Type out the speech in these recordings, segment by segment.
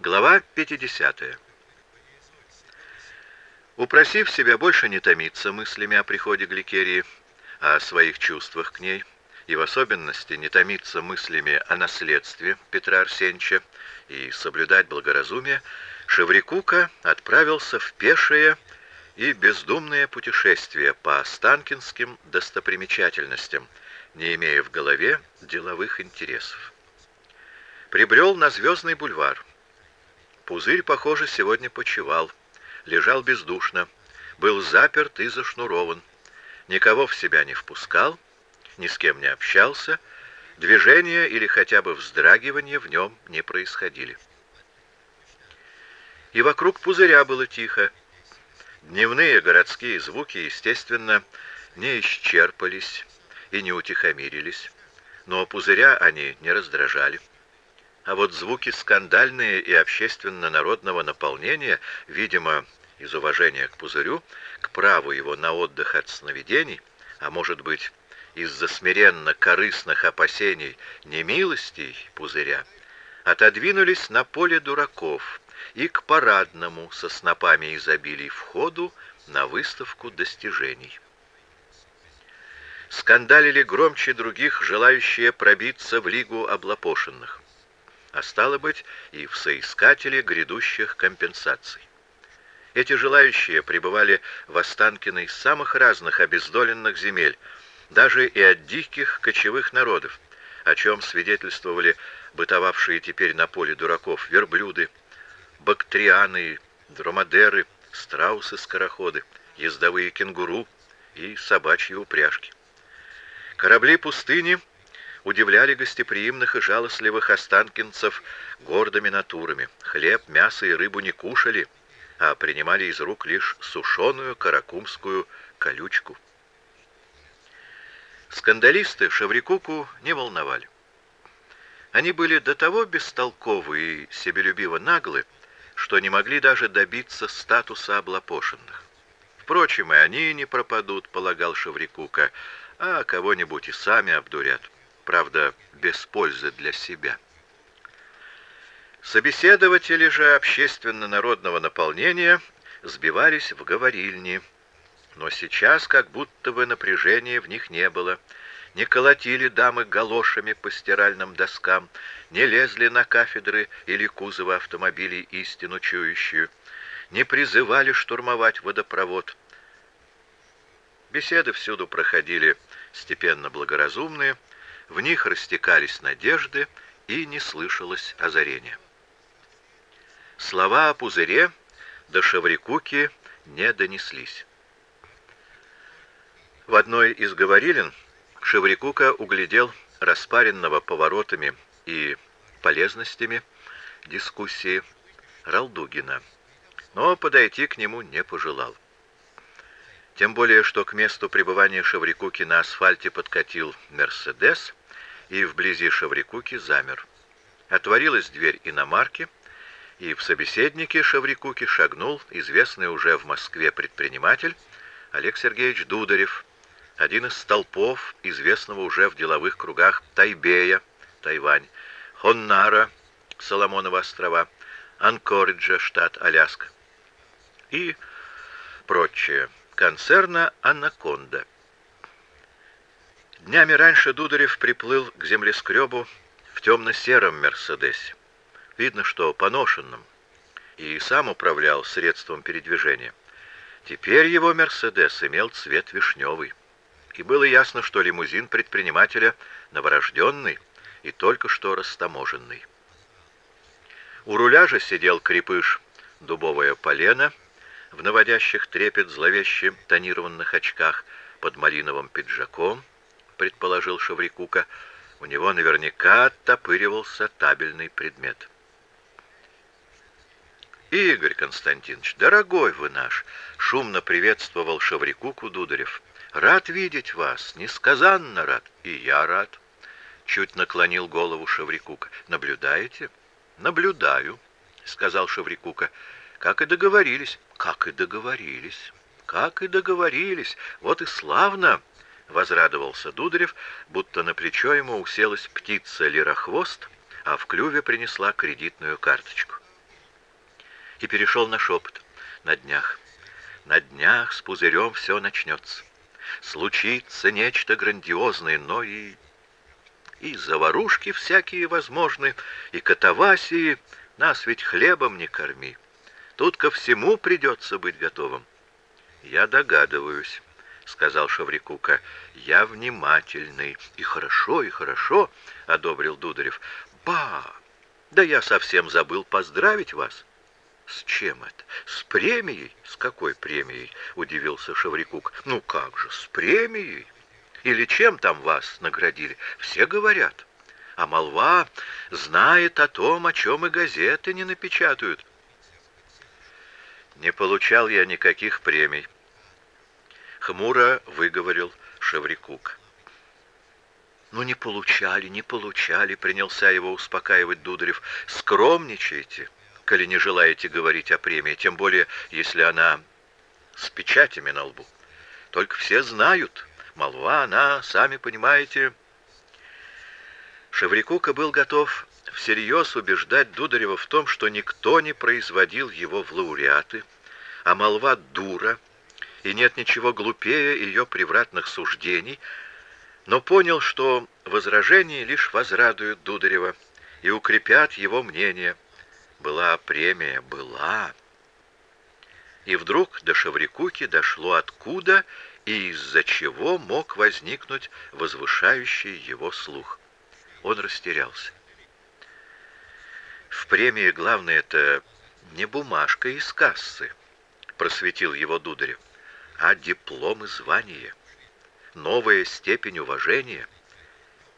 Глава 50. Упросив себя больше не томиться мыслями о приходе Гликерии, а о своих чувствах к ней, и в особенности не томиться мыслями о наследстве Петра Арсеньевича и соблюдать благоразумие, Шеврикука отправился в пешее и бездумное путешествие по останкинским достопримечательностям, не имея в голове деловых интересов. Прибрел на Звездный бульвар. Пузырь, похоже, сегодня почевал, лежал бездушно, был заперт и зашнурован, никого в себя не впускал, ни с кем не общался, движения или хотя бы вздрагивания в нем не происходили. И вокруг пузыря было тихо. Дневные городские звуки, естественно, не исчерпались и не утихомирились, но пузыря они не раздражали. А вот звуки скандальные и общественно-народного наполнения, видимо, из уважения к пузырю, к праву его на отдых от сновидений, а может быть, из-за смиренно-корыстных опасений немилостей пузыря, отодвинулись на поле дураков и к парадному со снопами изобилий входу на выставку достижений. Скандалили громче других, желающие пробиться в лигу облапошенных а стало быть и в соискателе грядущих компенсаций. Эти желающие пребывали в Останкино из самых разных обездоленных земель, даже и от диких кочевых народов, о чем свидетельствовали бытовавшие теперь на поле дураков верблюды, бактрианы, дромадеры, страусы-скороходы, ездовые кенгуру и собачьи упряжки. Корабли пустыни — удивляли гостеприимных и жалостливых останкинцев гордыми натурами. Хлеб, мясо и рыбу не кушали, а принимали из рук лишь сушеную каракумскую колючку. Скандалисты Шаврикуку не волновали. Они были до того бестолковы и себелюбиво наглы, что не могли даже добиться статуса облапошенных. Впрочем, и они не пропадут, полагал Шаврикука, а кого-нибудь и сами обдурят правда, без пользы для себя. Собеседователи же общественно-народного наполнения сбивались в говорильни, но сейчас как будто бы напряжения в них не было. Не колотили дамы галошами по стиральным доскам, не лезли на кафедры или кузовы автомобилей истину чующую, не призывали штурмовать водопровод. Беседы всюду проходили степенно благоразумные, в них растекались надежды, и не слышалось озарения. Слова о пузыре до Шаврикуки не донеслись. В одной из говорилин Шеврикука углядел распаренного поворотами и полезностями дискуссии Ралдугина, но подойти к нему не пожелал. Тем более, что к месту пребывания Шаврикуки на асфальте подкатил «Мерседес», и вблизи Шаврикуки замер. Отворилась дверь иномарки, и в собеседнике Шаврикуки шагнул известный уже в Москве предприниматель Олег Сергеевич Дударев, один из столпов, известного уже в деловых кругах Тайбея, Тайвань, Хоннара, Соломоновы острова, Анкориджа, штат Аляска и прочее концерна «Анаконда». Днями раньше Дударев приплыл к землескребу в темно-сером «Мерседесе». Видно, что поношенным, и сам управлял средством передвижения. Теперь его «Мерседес» имел цвет вишневый. И было ясно, что лимузин предпринимателя новорожденный и только что растаможенный. У руля же сидел крепыш дубовое полено — в наводящих трепет зловеще тонированных очках под малиновым пиджаком, предположил Шаврикука, у него наверняка оттопыривался табельный предмет. «Игорь Константинович, дорогой вы наш!» — шумно приветствовал Шаврикуку Дударев. «Рад видеть вас, несказанно рад, и я рад!» Чуть наклонил голову Шаврикука. «Наблюдаете?» «Наблюдаю», — сказал Шаврикука. «Как и договорились». Как и договорились. Как и договорились. Вот и славно, возрадовался Дударев, будто на плечо ему уселась птица лирохвост, а в клюве принесла кредитную карточку. и перешел на шепот. На днях, на днях с пузырем все начнется. Случится нечто грандиозное, но и... И заварушки всякие возможны, и катавасии. Нас ведь хлебом не корми. Тут ко всему придется быть готовым. Я догадываюсь, — сказал Шаврикука. Я внимательный. И хорошо, и хорошо, — одобрил Дударев. Ба! Да я совсем забыл поздравить вас. С чем это? С премией? С какой премией? Удивился Шаврикук. Ну как же, с премией? Или чем там вас наградили? Все говорят. А молва знает о том, о чем и газеты не напечатают. Не получал я никаких премий. Хмуро выговорил Шеврикук. «Ну, не получали, не получали», — принялся его успокаивать Дударев. «Скромничайте, коли не желаете говорить о премии, тем более, если она с печатями на лбу. Только все знают, молва, она, сами понимаете...» Шеврикука был готов всерьез убеждать Дударева в том, что никто не производил его в лауреаты, а молва дура, и нет ничего глупее ее превратных суждений — но понял, что возражения лишь возрадуют Дударева и укрепят его мнение. Была премия, была. И вдруг до Шаврикуки дошло откуда и из-за чего мог возникнуть возвышающий его слух. Он растерялся. В премии главное это не бумажка из кассы, просветил его Дударев, а диплом и звание новая степень уважения.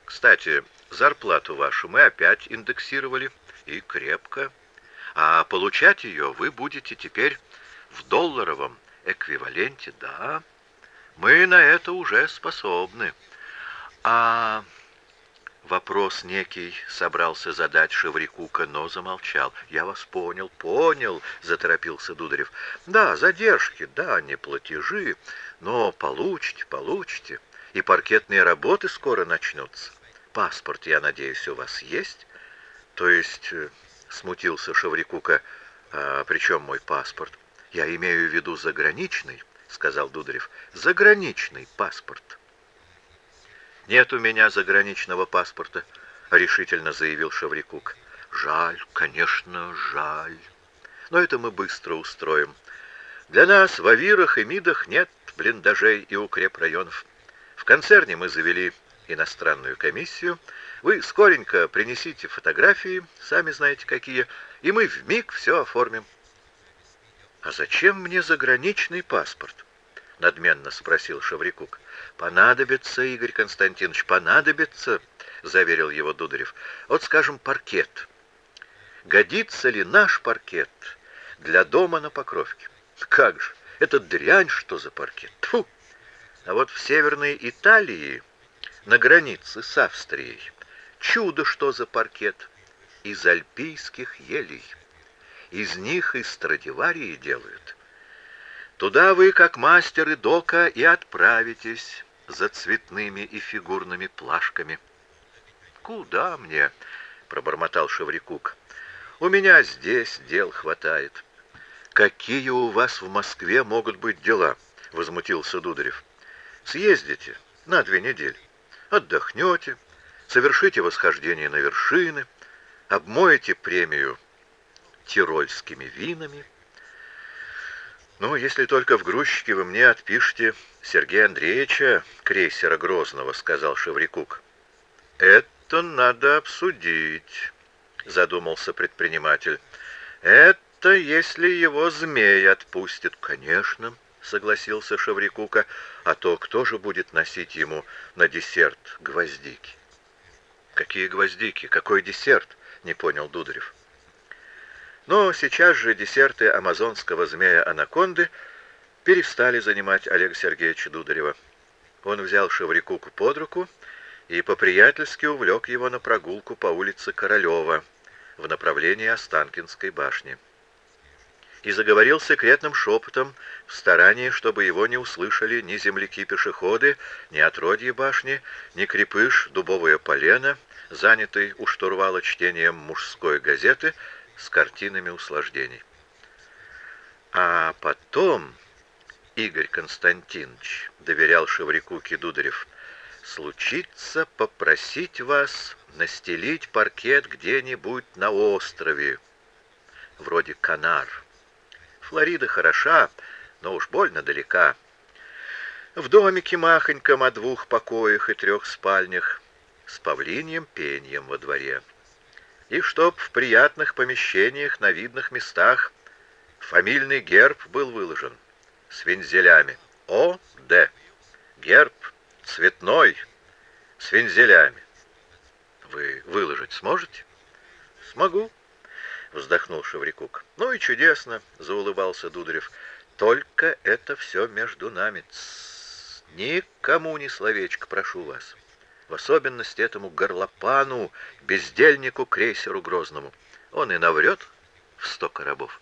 Кстати, зарплату вашу мы опять индексировали, и крепко. А получать ее вы будете теперь в долларовом эквиваленте, да. Мы на это уже способны. А Вопрос некий собрался задать Шеврикука, но замолчал. «Я вас понял, понял», — заторопился Дударев. «Да, задержки, да, не платежи, но получите, получите, и паркетные работы скоро начнутся. Паспорт, я надеюсь, у вас есть?» «То есть...» э, — смутился Шеврикука. «А при чем мой паспорт?» «Я имею в виду заграничный», — сказал Дударев. «Заграничный паспорт». «Нет у меня заграничного паспорта», — решительно заявил Шаврикук. «Жаль, конечно, жаль. Но это мы быстро устроим. Для нас в Авирах и Мидах нет блиндажей и укрепрайонов. В концерне мы завели иностранную комиссию. Вы скоренько принесите фотографии, сами знаете какие, и мы вмиг все оформим». «А зачем мне заграничный паспорт?» — надменно спросил Шаврикук. «Понадобится, Игорь Константинович, понадобится», — заверил его Дударев. «Вот, скажем, паркет. Годится ли наш паркет для дома на Покровке? Как же, это дрянь, что за паркет. Тьфу! А вот в Северной Италии, на границе с Австрией, чудо, что за паркет. Из альпийских елей. Из них и страдиварии делают». Туда вы, как мастеры дока, и отправитесь за цветными и фигурными плашками. «Куда мне?» — пробормотал Шеврикук. «У меня здесь дел хватает». «Какие у вас в Москве могут быть дела?» — возмутился Дударев. «Съездите на две недели, отдохнете, совершите восхождение на вершины, обмоете премию тирольскими винами». «Ну, если только в грузчике вы мне отпишете Сергея Андреевича, крейсера Грозного», — сказал Шеврикук. «Это надо обсудить», — задумался предприниматель. «Это если его змей отпустит». «Конечно», — согласился Шеврикука. «А то кто же будет носить ему на десерт гвоздики?» «Какие гвоздики? Какой десерт?» — не понял Дударев. Но сейчас же десерты амазонского змея-анаконды перестали занимать Олега Сергеевича Дударева. Он взял Шеврикуку под руку и по-приятельски увлек его на прогулку по улице Королева в направлении Останкинской башни. И заговорил секретным шепотом в старании, чтобы его не услышали ни земляки-пешеходы, ни отродье башни, ни крепыш дубовое полено, занятый у штурвала чтением мужской газеты — с картинами услаждений. А потом, Игорь Константинович, доверял Шеврикуке Дударев, случится попросить вас настелить паркет где-нибудь на острове, вроде Канар. Флорида хороша, но уж больно далека. В домике махоньком о двух покоях и трех спальнях, с павлиньем пеньем во дворе. И чтоб в приятных помещениях на видных местах фамильный герб был выложен с вензелями. О, Д. Герб цветной, с вензелями. Вы выложить сможете? Смогу, вздохнул Шеврикук. Ну и чудесно, заулыбался Дударев. Только это все между нами. Тс, никому ни словечко, прошу вас. В особенности этому горлопану, бездельнику, крейсеру Грозному. Он и наврет в сто коробов.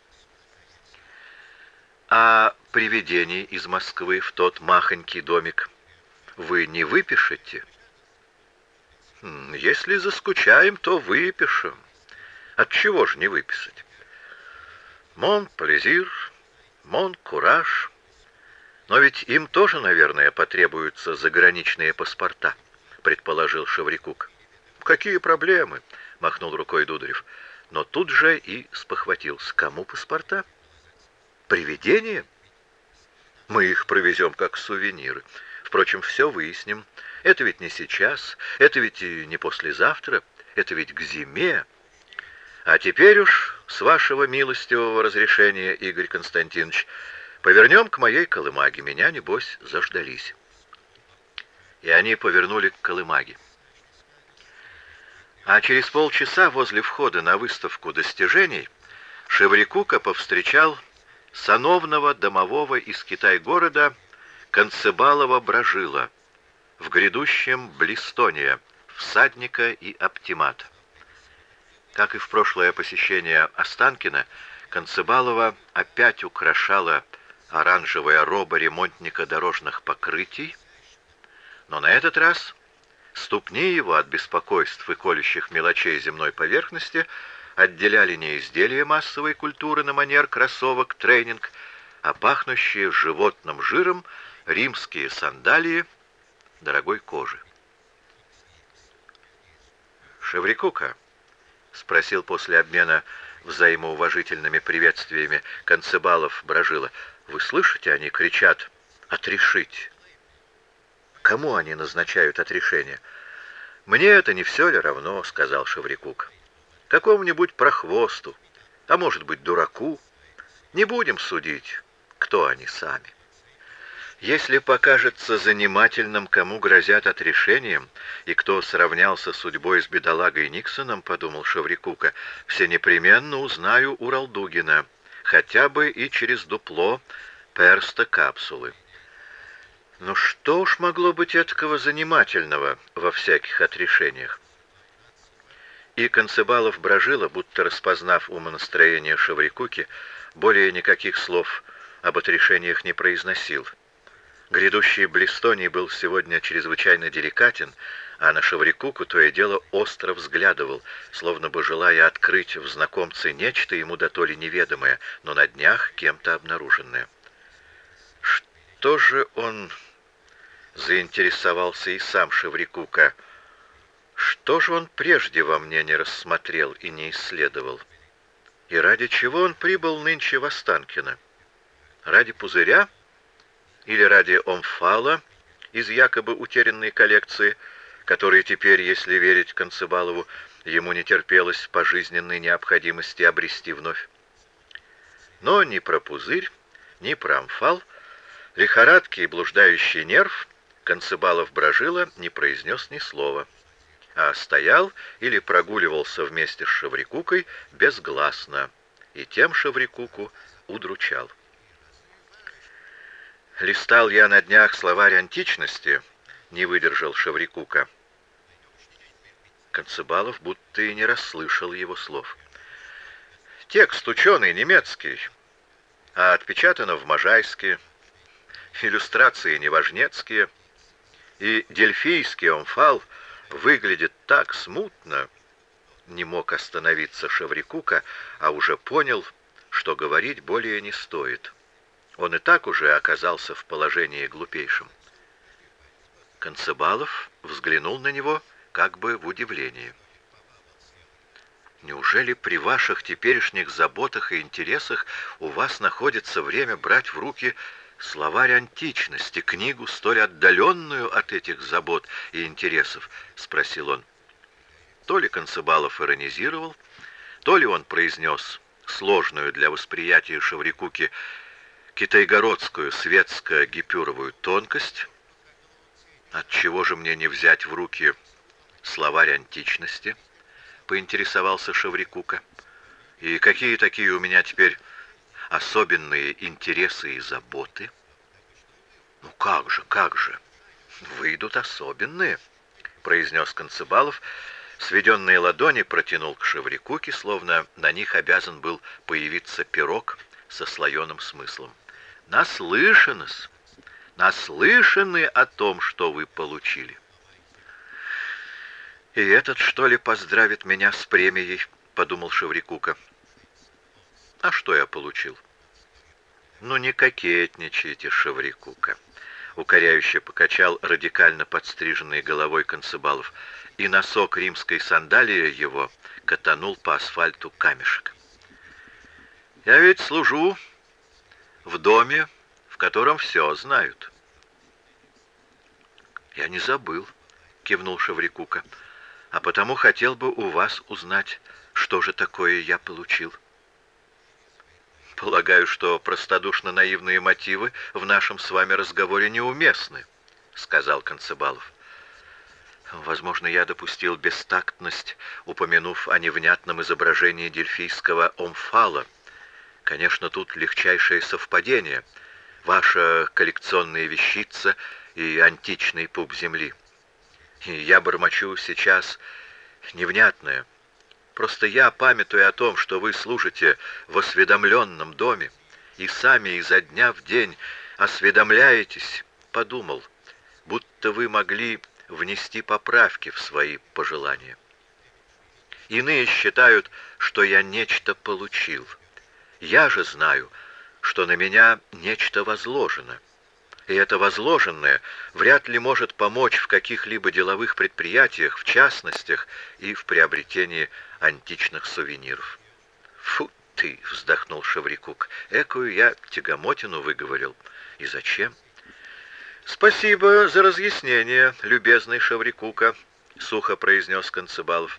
А привидений из Москвы в тот махонький домик вы не выпишете? Если заскучаем, то выпишем. От чего же не выписать? Мон плезир, мон кураж. Но ведь им тоже, наверное, потребуются заграничные паспорта, предположил Шеврикук. Какие проблемы? махнул рукой Дударев. Но тут же и спохватился. Кому паспорта? Привидение? Мы их провезем как сувениры. Впрочем, все выясним. Это ведь не сейчас, это ведь и не послезавтра, это ведь к зиме. А теперь уж, с вашего милостивого разрешения, Игорь Константинович, повернем к моей колымаге. Меня, небось, заждались. И они повернули к колымаге. А через полчаса возле входа на выставку достижений Шеврикука повстречал сановного домового из Китай-города Концебалова Брожила в грядущем Блистоне, всадника и оптимата. Как и в прошлое посещение Останкина, Концебалова опять украшала оранжевая роба ремонтника дорожных покрытий, но на этот раз ступни его от беспокойств и колющих мелочей земной поверхности отделяли не изделия массовой культуры на манер кроссовок тренинг, а пахнущие животным жиром римские сандалии дорогой кожи. «Шеврикука?» — спросил после обмена взаимоуважительными приветствиями Концебалов Брожила. «Вы слышите, они кричат «отрешить». Кому они назначают отрешение?» «Мне это не все ли равно?» — сказал Шеврикук. «Какому-нибудь прохвосту, а может быть дураку. Не будем судить, кто они сами». Если покажется занимательным, кому грозят отрешением, и кто сравнялся судьбой с бедолагой Никсоном, подумал Шаврикука, все непременно узнаю у Ралдугина, хотя бы и через дупло перста капсулы. Но что уж могло быть этого занимательного во всяких отрешениях? И Концебалов брожила, будто распознав умонастроение Шаврикуки, более никаких слов об отрешениях не произносил. Грядущий Блистоний был сегодня чрезвычайно деликатен, а на Шаврикуку то и дело остро взглядывал, словно бы желая открыть в знакомце нечто ему до то ли неведомое, но на днях кем-то обнаруженное. Что же он заинтересовался и сам Шеврикука? Что же он прежде во мне не рассмотрел и не исследовал? И ради чего он прибыл нынче в Останкино? Ради пузыря? — или ради омфала из якобы утерянной коллекции, который теперь, если верить Концебалову, ему не терпелось по жизненной необходимости обрести вновь. Но ни про пузырь, ни про амфал, лихорадки и блуждающий нерв Концебалов брожила не произнес ни слова, а стоял или прогуливался вместе с Шаврикукой безгласно, и тем Шаврикуку удручал. Листал я на днях словарь античности, не выдержал Шаврикука. Концебалов будто и не расслышал его слов. Текст ученый, немецкий, а отпечатано в Можайске. Иллюстрации неважнецкие. И дельфийский омфал выглядит так смутно. Не мог остановиться Шаврикука, а уже понял, что говорить более не стоит. Он и так уже оказался в положении глупейшем. Концебалов взглянул на него как бы в удивлении. Неужели при ваших теперешних заботах и интересах у вас находится время брать в руки словарь античности, книгу, столь отдаленную от этих забот и интересов?» — спросил он. То ли Концебалов иронизировал, то ли он произнес сложную для восприятия Шаврикуки китайгородскую светско-гипюровую тонкость. Отчего же мне не взять в руки словарь античности?» — поинтересовался Шаврикука. «И какие такие у меня теперь особенные интересы и заботы?» «Ну как же, как же! Выйдут особенные!» — произнес Концебалов. Сведенные ладони протянул к Шеврикуке, словно на них обязан был появиться пирог со слоеным смыслом. «Наслышаны-с! Наслышаны о том, что вы получили!» «И этот, что ли, поздравит меня с премией?» — подумал Шеврикука. «А что я получил?» «Ну не кокетничайте, Шеврикука!» — укоряюще покачал радикально подстриженной головой Концебалов, и носок римской сандалии его катанул по асфальту камешек. «Я ведь служу в доме, в котором все знают». «Я не забыл», — кивнул Шеврикука а потому хотел бы у вас узнать, что же такое я получил. Полагаю, что простодушно-наивные мотивы в нашем с вами разговоре неуместны, сказал Концебалов. Возможно, я допустил бестактность, упомянув о невнятном изображении дельфийского омфала. Конечно, тут легчайшее совпадение. Ваша коллекционная вещица и античный пуп земли. И я бормочу сейчас невнятное. Просто я, памятуя о том, что вы служите в осведомленном доме и сами изо дня в день осведомляетесь, подумал, будто вы могли внести поправки в свои пожелания. Иные считают, что я нечто получил. Я же знаю, что на меня нечто возложено и это возложенное вряд ли может помочь в каких-либо деловых предприятиях, в частностях и в приобретении античных сувениров. «Фу ты!» — вздохнул Шеврикук. «Экую я тягомотину выговорил. И зачем?» «Спасибо за разъяснение, любезный Шеврикука», — сухо произнес Концебалов.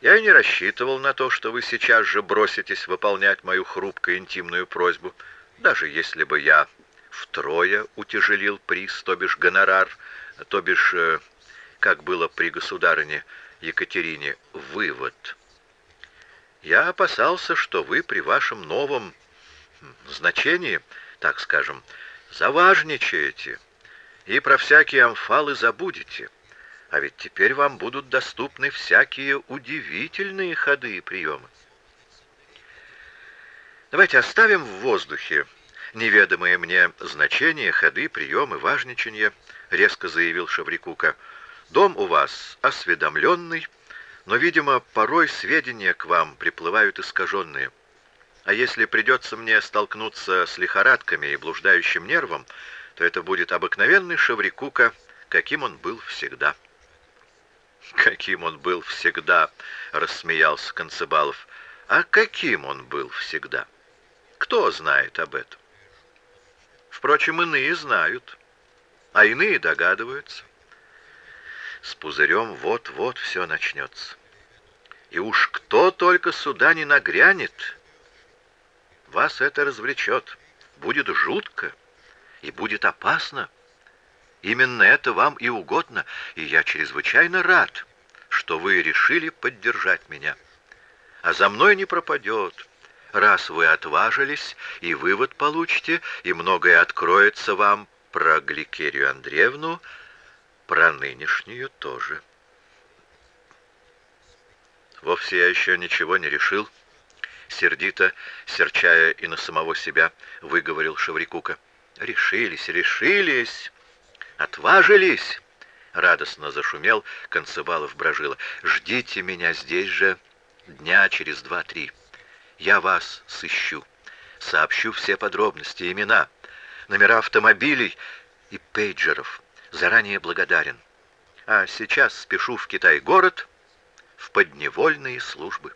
«Я и не рассчитывал на то, что вы сейчас же броситесь выполнять мою хрупкую интимную просьбу, даже если бы я втрое утяжелил приз, то бишь гонорар, то бишь, э, как было при государыне Екатерине, вывод. Я опасался, что вы при вашем новом значении, так скажем, заважничаете и про всякие амфалы забудете. А ведь теперь вам будут доступны всякие удивительные ходы и приемы. Давайте оставим в воздухе неведомые мне значения, ходы, приемы, важничанье, резко заявил Шаврикука. Дом у вас осведомленный, но, видимо, порой сведения к вам приплывают искаженные. А если придется мне столкнуться с лихорадками и блуждающим нервом, то это будет обыкновенный Шаврикука, каким он был всегда. «Каким он был всегда!» — рассмеялся Концебалов. «А каким он был всегда? Кто знает об этом?» Впрочем, иные знают, а иные догадываются. С пузырем вот-вот все начнется. И уж кто только сюда не нагрянет, вас это развлечет. Будет жутко и будет опасно. Именно это вам и угодно, и я чрезвычайно рад, что вы решили поддержать меня. А за мной не пропадет раз вы отважились, и вывод получите, и многое откроется вам про Гликерию Андреевну, про нынешнюю тоже. Вовсе я еще ничего не решил. Сердито, серчая и на самого себя, выговорил Шаврикука. Решились, решились, отважились. Радостно зашумел Концевалов Брожила. «Ждите меня здесь же дня через два-три» я вас сыщу. Сообщу все подробности, имена, номера автомобилей и пейджеров. Заранее благодарен. А сейчас спешу в Китай-город в подневольные службы.